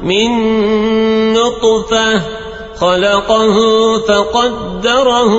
من نطفة خلقه فقدره